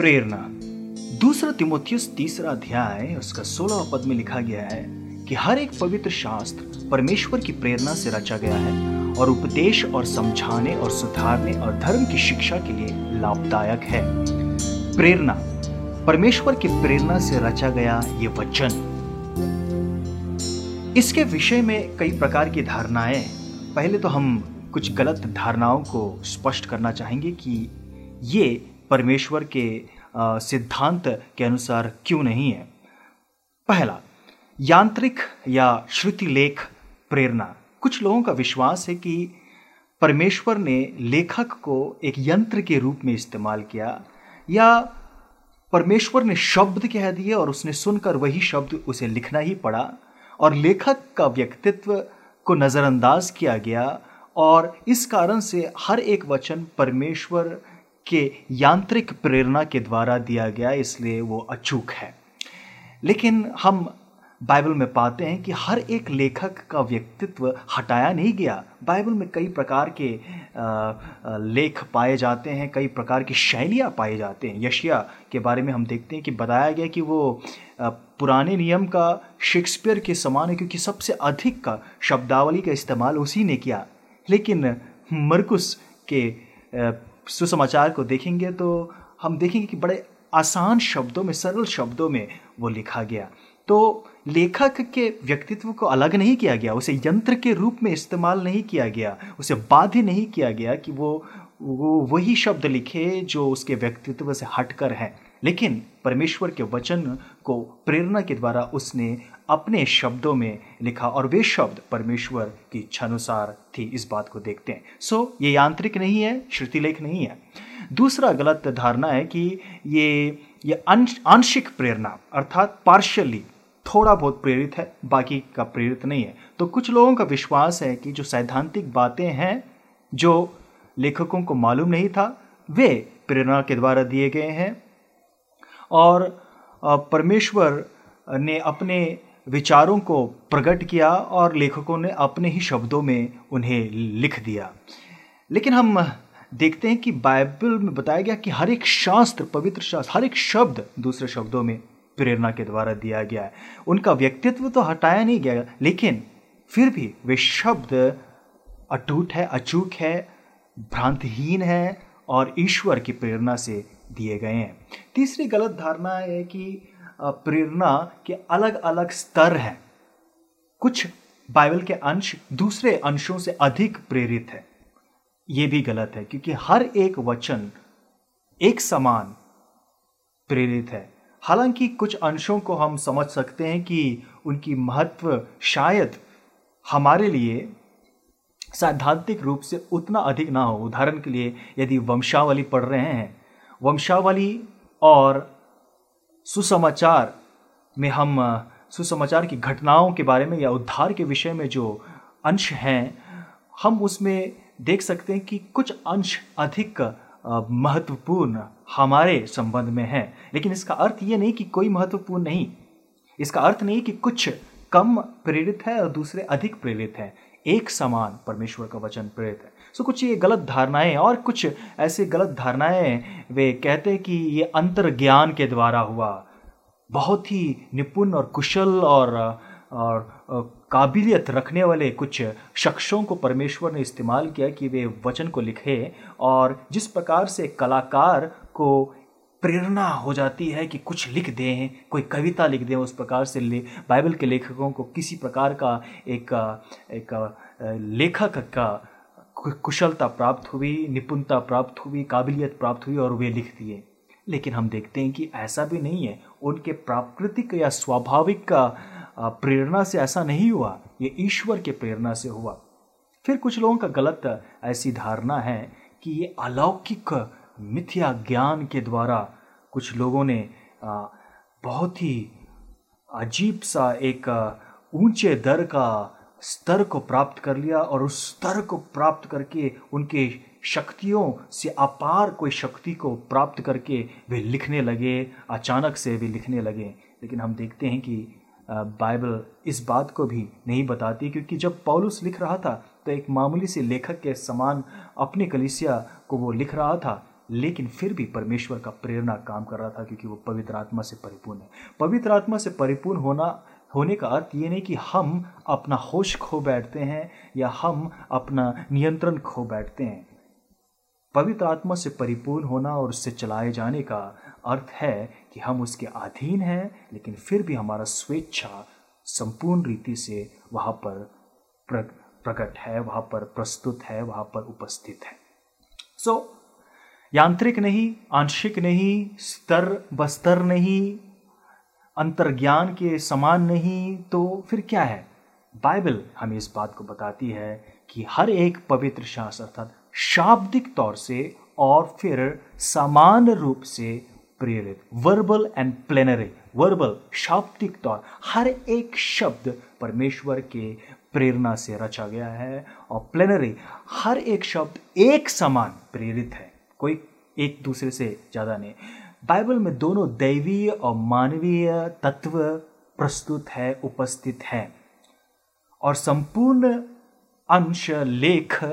प्रेरणा। दूसरा तिमोथियस तीसरा अध्याय, उसका सोलह पद में लिखा गया है कि हर एक पवित्र शास्त्र परमेश्वर की प्रेरणा से रचा गया है और उपदेश और समझाने और सुधारने और धर्म की शिक्षा के लिए लाभदायक है। प्रेरणा। परमेश्वर की प्रेरणा से रचा गया ये वचन। इसके विषय में कई प्रकार की धारणाएँ। पहले तो हम कुछ गलत धारणाओं को स्पष्ट करना चाहेंगे कि ये परमेश्वर के सिद्धांत के अनुसार क्यों नहीं है? पहला, यांत्रिक या श्रुति लेख प्रेरणा। कुछ लोगों का विश्वास है कि परमेश्वर ने लेखक को एक यंत्र के रूप में इस्तेमाल किया, या परमेश्वर ने शब्द कह दिए और उसने सुनकर वही शब्द उसे लिखना ही पड़ा, और लेखक का व्यक्तित्व को नज़रअंदाज किया गया, और इस कारण से हर एक वचन परमेश्वर के यांत्रिक प्रेरणा के द्वारा दिया गया, इसलिए वो अचूक है। लेकिन हम बाइबल में पाते हैं कि हर एक लेखक का व्यक्तित्व हटाया नहीं गया। बाइबल में कई प्रकार के लेख पाए जाते हैं, कई प्रकार की शैलियाँ पाए जाते हैं। यशिया के बारे में हम देखते हैं कि बताया गया कि वो पुराने नियम का शेक्सपियर के समान है, क्योंकि सबसे अधिक का शब्दावली का इस्तेमाल उसी ने किया। लेकिन मरकुस के सुसमाचार को देखेंगे तो हम देखेंगे कि बड़े आसान शब्दों में, सरल शब्दों में वो लिखा गया। तो लेखक के व्यक्तित्व को अलग नहीं किया गया, उसे यंत्र के रूप में इस्तेमाल नहीं किया गया, उसे बाध्य नहीं किया गया कि वो वो वही शब्द लिखे जो उसके व्यक्तित्व से हटकर हैं। लेकिन परमेश्वर के वचन को, प्रेरणा के द्वारा उसने अपने शब्दों में लिखा और वे शब्द परमेश्वर की इच्छानुसार थी इस बात को देखते हैं। सो so, ये यांत्रिक नहीं है श्रुतिलेख नहीं है। दूसरा गलत धारणा है कि ये ये आंशिक प्रेरणा अर्थात पार्शियली थोड़ा बहुत प्रेरित है बाकी का प्रेरित नहीं है। तो कुछ लोगों का विश्वास है कि जो सैद्धांतिक बातें हैं जो लेखकों को मालूम नहीं था वे प्रेरणा के द्वारा दिए गए हैं। और परमेश्वर ने अपने विचारों को प्रकट किया और लेखकों ने अपने ही शब्दों में उन्हें लिख दिया। लेकिन हम देखते हैं कि बाइबल में बताया गया कि हर एक शास्त्र, पवित्र शास्त्र, हर एक शब्द दूसरे शब्दों में प्रेरणा के द्वारा दिया गया है। उनका व्यक्तित्व तो हटाया नहीं गया, लेकिन फिर भी वे शब्द अटूट है, अचूक है, भ्रांतहीन है और ईश्वर की प्रेरणा से दिए गए हैं। तीसरी गलत धारणा है कि प्रेरणा के अलग अलग स्तर हैं। कुछ बाइबल के अंश दूसरे अंशों से अधिक प्रेरित है। यह भी गलत है, क्योंकि हर एक वचन एक समान प्रेरित है। हालाँकि कुछ अंशों को हम समझ सकते हैं कि उनकी महत्व शायद हमारे लिए सैद्धांतिक रूप से उतना अधिक ना हो। उदाहरण के लिए यदि वंशावली पढ़ रहे हैं, वंशावली और सुसमाचार में हम सुसमाचार की घटनाओं के बारे में या उद्धार के विषय में जो अंश हैं, हम उसमें देख सकते हैं कि कुछ अंश अधिक महत्वपूर्ण हमारे संबंध में है। लेकिन इसका अर्थ ये नहीं कि कोई महत्वपूर्ण नहीं। इसका अर्थ नहीं कि कुछ कम प्रेरित है और दूसरे अधिक प्रेरित है। एक समान परमेश्वर का वचन प्रेरित है। सो कुछ ये गलत धारणाएँ और कुछ ऐसे गलत धारणाएँ वे कहते हैं कि ये अंतर ज्ञान के द्वारा हुआ बहुत ही निपुण और कुशल और और काबिलियत रखने वाले कुछ शख्सों को परमेश्वर ने इस्तेमाल किया कि वे वचन को लिखे और जिस प्रकार से कलाकार को प्रेरणा हो जाती है कि कुछ लिख दें कोई कविता लिख दें उस प्रकार से ले बाइबल के लेखकों को किसी प्रकार का एक एक लेखक का कुशलता प्राप्त हुई, निपुणता प्राप्त हुई, काबिलियत प्राप्त हुई और वे लिख दिए। लेकिन हम देखते हैं कि ऐसा भी नहीं है। उनके प्राकृतिक या स्वाभाविक का प्रेरणा से ऐसा नहीं हुआ। ये ईश्वर के प्रेरणा से हुआ। फिर कुछ लोगों का गलत ऐसी धारणा है कि ये अलौकिक मिथ्या ज्ञान के द्वारा कुछ लोगों ने बहुत ही अजीब सा एक ऊँचे दर का स्तर को प्राप्त कर लिया और उस स्तर को प्राप्त करके उनके शक्तियों से अपार कोई शक्ति को प्राप्त करके वे लिखने लगे, अचानक से वे लिखने लगे। लेकिन हम देखते हैं कि बाइबल इस बात को भी नहीं बताती क्योंकि जब पौलुस लिख रहा था तो एक मामूली से लेखक के समान अपने कलिसिया को वो लिख रहा था, लेकिन फिर भी परमेश्वर का प्रेरणा काम कर रहा था क्योंकि वो पवित्र आत्मा से परिपूर्ण है। पवित्र आत्मा से परिपूर्ण होना होने का अर्थ ये नहीं कि हम अपना होश खो बैठते हैं या हम अपना नियंत्रण खो बैठते हैं। पवित्र आत्मा से परिपूर्ण होना और उससे चलाए जाने का अर्थ है कि हम उसके अधीन हैं लेकिन फिर भी हमारा स्वेच्छा संपूर्ण रीति से वहाँ पर प्रकट है वहाँ पर प्रस्तुत है वहाँ पर उपस्थित है। सो so, यांत्रिक नहीं आंशिक नहीं स्तर बस्तर नहीं अंतर्ज्ञान के समान नहीं तो फिर क्या है? बाइबल हमें इस बात को बताती है कि हर एक पवित्र शास्त्र अर्थात शाब्दिक तौर से और फिर समान रूप से प्रेरित वर्बल एंड प्लेनरी वर्बल शाब्दिक तौर, हर एक शब्द परमेश्वर के प्रेरणा से रचा गया है और प्लेनरी हर एक शब्द एक समान प्रेरित है। कोई एक दूसरे से ज़्यादा नहीं। बाइबल में दोनों दैवीय और मानवीय तत्व प्रस्तुत है, उपस्थित है। और संपूर्ण अंश, लेख,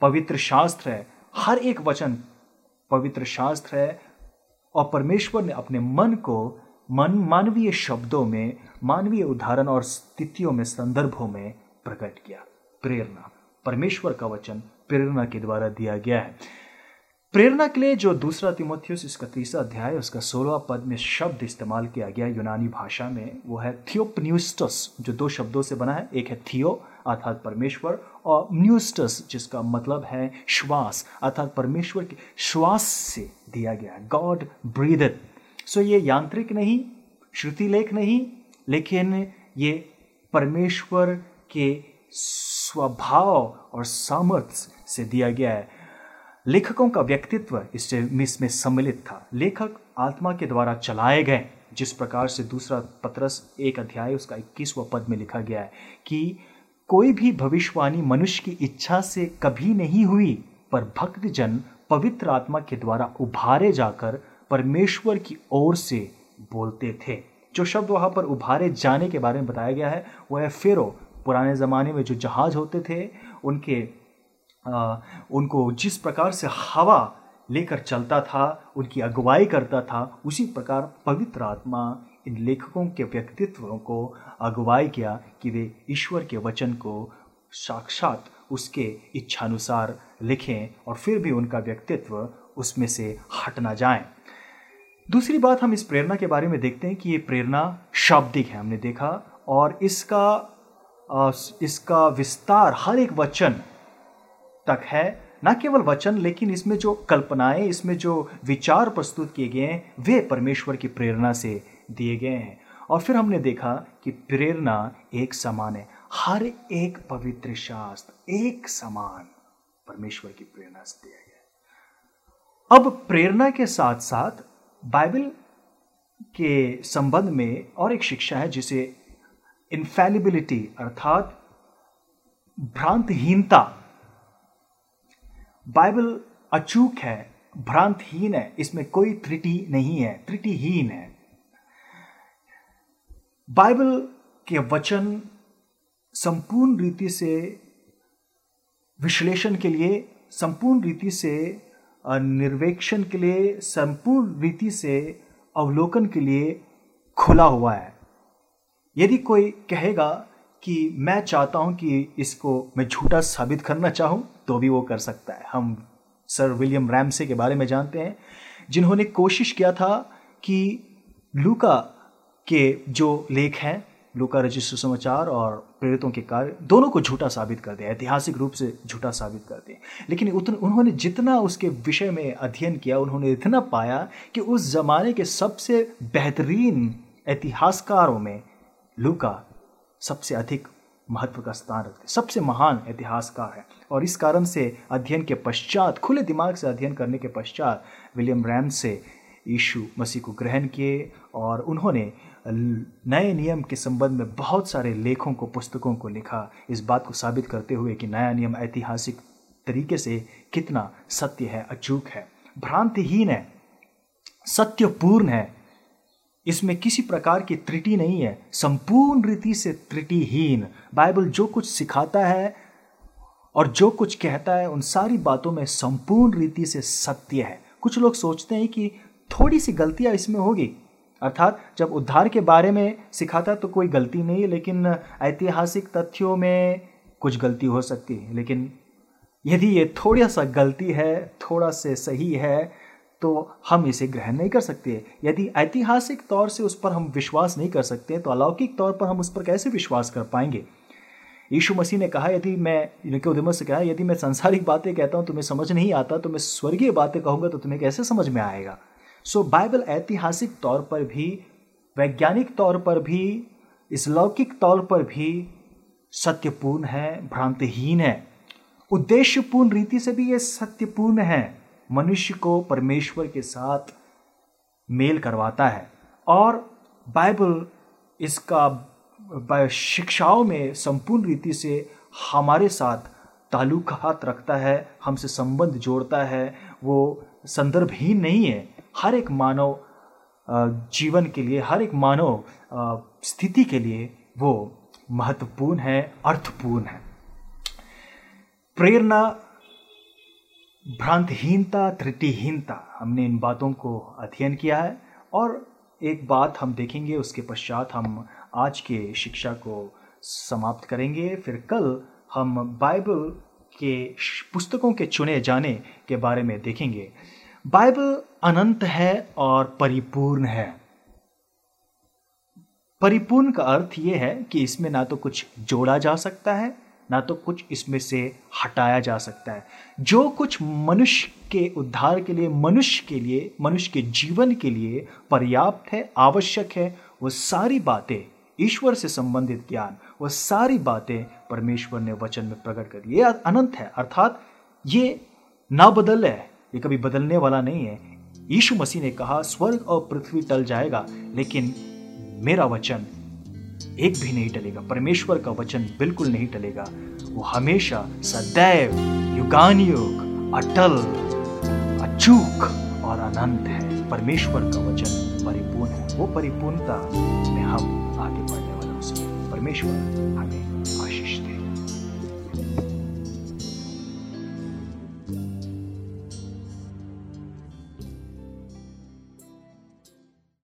पवित्र शास्त्र है। हर एक वचन पवित्र शास्त्र है और परमेश्वर ने अपने मन को मन, मानवीय शब्दों में, मानवीय उदाहरण और स्थितियों में, संदर्भों में प्रकट किया। प्रेरणा, परमेश्वर का वचन प्रेरणा के द्वारा दिया गया है। प्रेरणा के लिए जो दूसरा तिमोथियस, इसका तीसरा अध्याय, उसका सोलवा पद में शब्द इस्तेमाल किया गया यूनानी भाषा में, वो है थियोपन्यूस्टस, जो दो शब्दों से बना है, एक है थियो, अर्थात परमेश्वर, और न्यूस्टस जिसका मतलब है श्वास, अर्थात परमेश्वर के श्वास से दिया गया है। गॉड ब्रीदर सो ये यांत्रिक नहीं श्रुति लेख नहीं, लेकिन ये परमेश्वर के स्वभाव और सामर्थ्य से दिया गया है। लेखकों का व्यक्तित्व इससे इसमें सम्मिलित था। लेखक आत्मा के द्वारा चलाए गए, जिस प्रकार से दूसरा पत्रस एक अध्याय उसका इक्कीसवा पद में लिखा गया है, कि कोई भी भविष्यवाणी मनुष्य की इच्छा से कभी नहीं हुई, पर भक्तजन पवित्र आत्मा के द्वारा उभारे जाकर परमेश्वर की ओर से बोलते थे। जो शब्द वहाँ पर उभारे जाने के बारे में बताया गया है, वह है फेरो। पुराने ज़माने में जो जहाज़ होते थे, उनके उनको जिस प्रकार से हवा लेकर चलता था, उनकी अगुवाई करता था, उसी प्रकार पवित्र आत्मा इन लेखकों के व्यक्तित्वों को अगुवाई किया कि वे ईश्वर के वचन को साक्षात उसके इच्छानुसार लिखें और फिर भी उनका व्यक्तित्व उसमें से हट ना जाए। दूसरी बात हम इस प्रेरणा के बारे में देखते हैं कि ये प्रेरणा शाब्दिक है, हमने देखा, और इसका इसका विस्तार हर एक वचन तक है, न केवल वचन, लेकिन इसमें जो कल्पनाएँ, इसमें जो विचार प्रस्तुत किए गए हैं, वे परमेश्वर की प्रेरणा से दिए गए हैं। और फिर हमने देखा कि प्रेरणा एक समान है। हर एक पवित्र शास्त्र एक समान परमेश्वर की प्रेरणा से दिया गया अब प्रेरणा के साथ साथ बाइबल के संबंध में और एक शिक्षा है, जिसे इन्फेलिबिलिटी अर्थात भ्रांतहीनता बाइबल अचूक है, भ्रांतहीन है, इसमें कोई त्रुटि नहीं है, त्रुटिहीन है। बाइबल के वचन संपूर्ण रीति से, विश्लेषण के लिए, संपूर्ण रीति से निर्वेक्षण के लिए, संपूर्ण रीति से, अवलोकन के लिए खुला हुआ है। यदि कोई कहेगा कि मैं चाहता हूँ कि इसको मैं झूठा साबित करना चाहूँ तो भी वो कर सकता है। हम सर विलियम रैमसे के बारे में जानते हैं, जिन्होंने कोशिश किया था कि लूका के जो लेख हैं, लूका रजिस्टर समाचार और प्रेरितों के कार्य, दोनों को झूठा साबित कर दिया ऐतिहासिक रूप से झूठा साबित कर दिया लेकिन उन्होंने जितना उसके विषय में अध्ययन किया, उन्होंने इतना पाया कि उस जमाने के सबसे बेहतरीन इतिहासकारों में लूका सबसे अधिक महत्व का स्थान रखते सबसे महान इतिहासकार है। और इस कारण से अध्ययन के पश्चात, खुले दिमाग से अध्ययन करने के पश्चात विलियम रैम से यीशु मसीह को ग्रहण किए और उन्होंने नए नियम के संबंध में बहुत सारे लेखों को, पुस्तकों को लिखा। इस बात को साबित करते हुए कि नया नियम ऐतिहासिक तरीके से कितना सत्य है, अचूक है। भ्रांतिहीन है, सत्यपूर्ण है इसमें किसी प्रकार की त्रुटि नहीं है। संपूर्ण रीति से त्रुटिहीन। बाइबल जो कुछ सिखाता है और जो कुछ कहता है, उन सारी बातों में संपूर्ण रीति से सत्य है। कुछ लोग सोचते हैं कि थोड़ी सी गलतियाँ इसमें होगी। अर्थात जब उद्धार के बारे में सिखाता तो कोई गलती नहीं है लेकिन ऐतिहासिक तथ्यों में कुछ गलती हो सकती है। लेकिन यदि ये थोड़ा सा गलती है, थोड़ा से सही है तो हम इसे ग्रहण नहीं कर सकते। यदि ऐतिहासिक तौर से उस पर हम विश्वास नहीं कर सकते तो अलौकिक तौर पर हम उस पर कैसे विश्वास कर पाएँगे? यीशु मसीह ने कहा यदि मैं निकोदेमस से कहा यदि मैं संसारिक बातें कहता हूँ तुम्हें समझ नहीं आता तो मैं स्वर्गीय बातें कहूँगा तो तुम्हें कैसे समझ में आएगा? सो so, बाइबल ऐतिहासिक तौर पर भी वैज्ञानिक तौर पर भी इस लौकिक तौर पर भी सत्यपूर्ण है भ्रांतिहीन है। उद्देश्यपूर्ण रीति से भी ये सत्यपूर्ण है। मनुष्य को परमेश्वर के साथ मेल करवाता है। और बाइबल इसका शिक्षाओं में संपूर्ण रीति से हमारे साथ ताल्लुकात रखता है, हमसे संबंध जोड़ता है। वो संदर्भहीन नहीं है। हर एक मानव जीवन के लिए, हर एक मानव स्थिति के लिए वो महत्वपूर्ण है, अर्थपूर्ण है। प्रेरणा भ्रांतहीनता त्रुटिहीनता हमने इन बातों को अध्ययन किया है और एक बात हम देखेंगे, उसके पश्चात हम आज के शिक्षा को समाप्त करेंगे। फिर कल हम बाइबल के पुस्तकों के चुने जाने के बारे में देखेंगे। बाइबल अनंत है और परिपूर्ण है। परिपूर्ण का अर्थ यह है कि इसमें ना तो कुछ जोड़ा जा सकता है ना तो कुछ इसमें से हटाया जा सकता है। जो कुछ मनुष्य के उद्धार के लिए, मनुष्य के लिए, मनुष्य के जीवन के लिए पर्याप्त है, आवश्यक है, वो सारी बातें, ईश्वर से संबंधित ज्ञान, वो सारी बातें परमेश्वर ने वचन में प्रकट कर ये अनंत है, अर्थात ये ना बदल है, ये कभी बदलने वाला नहीं है। यीशु मसीह ने कहा, स्वर्ग और पृथ्वी टल जाएगा, लेकिन मेरा वचन एक भी नहीं टलेगा। परमेश्वर का वचन बिल्कुल नहीं टलेगा। वो हमेशा सदैव युगान युग अटल, अचूक और अनंत है। परमेश्वर का वचन परिपूर्ण है। वो परिपूर्णता में हम आगे बढ़ने वाले परमेश्वर हमें